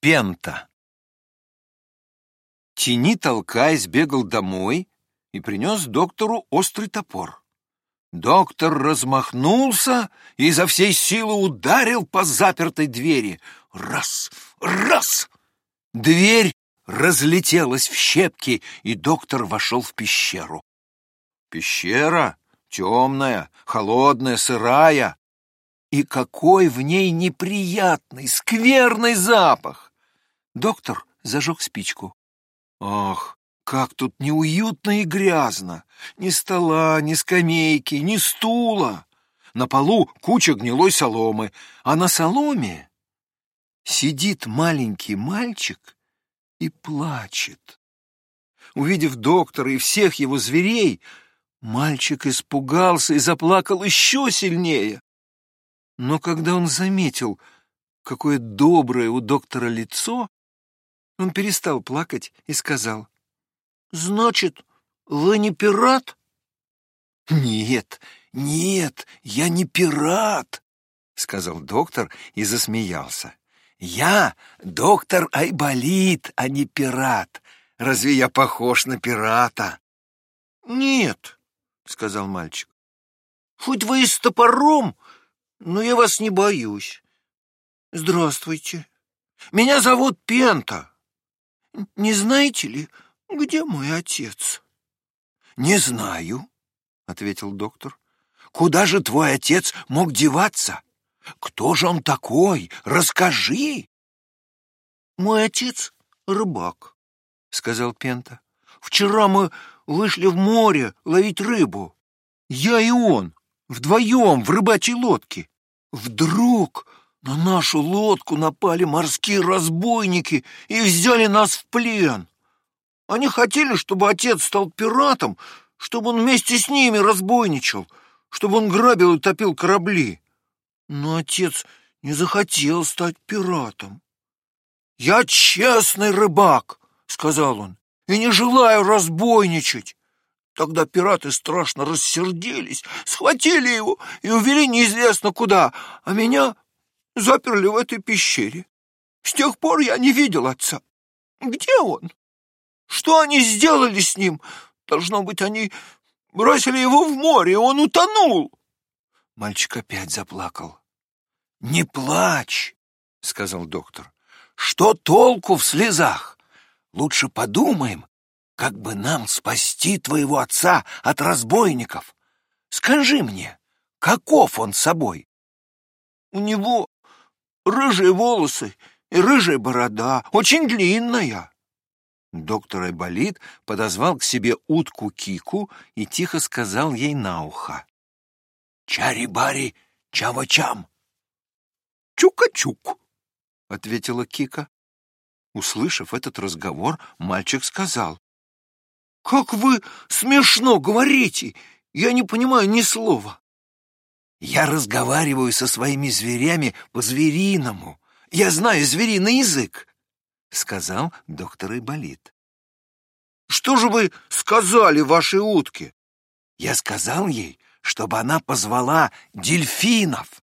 Пента. Тени толкаясь бегал домой и принес доктору острый топор. Доктор размахнулся и изо всей силы ударил по запертой двери. Раз, раз! Дверь разлетелась в щепки, и доктор вошел в пещеру. Пещера темная, холодная, сырая. И какой в ней неприятный, скверный запах! Доктор зажег спичку. Ах, как тут неуютно и грязно! Ни стола, ни скамейки, ни стула. На полу куча гнилой соломы, а на соломе сидит маленький мальчик и плачет. Увидев доктора и всех его зверей, мальчик испугался и заплакал еще сильнее. Но когда он заметил, какое доброе у доктора лицо, он перестал плакать и сказал. «Значит, вы не пират?» «Нет, нет, я не пират», — сказал доктор и засмеялся. «Я доктор Айболит, а не пират. Разве я похож на пирата?» «Нет», — сказал мальчик. «Хоть вы и с топором, но я вас не боюсь. Здравствуйте. Меня зовут Пента. Не знаете ли, где мой отец? Не знаю, ответил доктор. Куда же твой отец мог деваться? Кто же он такой? Расскажи. Мой отец рыбак, сказал Пента. Вчера мы вышли в море ловить рыбу. Я и он, вдвоем в рыбачьей лодке. Вдруг на нашу лодку напали морские разбойники и взяли нас в плен. Они хотели, чтобы отец стал пиратом, чтобы он вместе с ними разбойничал, чтобы он грабил и топил корабли. Но отец не захотел стать пиратом. «Я честный рыбак», — сказал он, — «и не желаю разбойничать». Тогда пираты страшно рассердились, схватили его и увели неизвестно куда, а меня заперли в этой пещере. С тех пор я не видел отца. Где он? Что они сделали с ним? Должно быть, они бросили его в море, и он утонул. Мальчик опять заплакал. «Не плачь», — сказал доктор. «Что толку в слезах? Лучше подумаем, как бы нам спасти твоего отца от разбойников. Скажи мне, каков он собой?» «У него рыжие волосы и рыжая борода, очень длинная. Доктор Айболит подозвал к себе утку Кику и тихо сказал ей на ухо. «Чари-бари, чава-чам!» «Чука-чук!» — ответила Кика. Услышав этот разговор, мальчик сказал. «Как вы смешно говорите! Я не понимаю ни слова!» Я разговариваю со своими зверями по-звериному. Я знаю звериный язык, — сказал доктор Иболит. Что же вы сказали вашей утке? Я сказал ей, чтобы она позвала дельфинов.